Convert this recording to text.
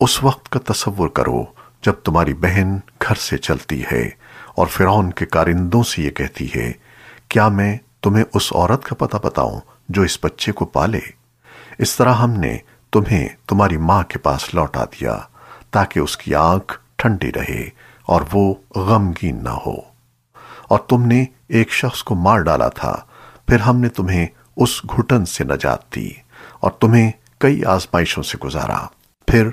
उस वक्त का तसव्वुर करो जब तुम्हारी बहन घर से चलती है और फिरौन के कारिंदों से ये कहती है, क्या मैं तुम्हें उस औरत का पता बताऊँ जो इस बच्चे को पाले? इस तरह हमने तुम्हें तुम्हारी माँ के पास लौटा दिया, ताकि उसकी आँख ठंडी रहे और वो गमगीन न हो। और तुमने एक शख्स को मार डाला था, फिर हमने तुम्हें उस घुटन से नजात दी और तुम्हें कई आजमाइशों से गुजारा। फिर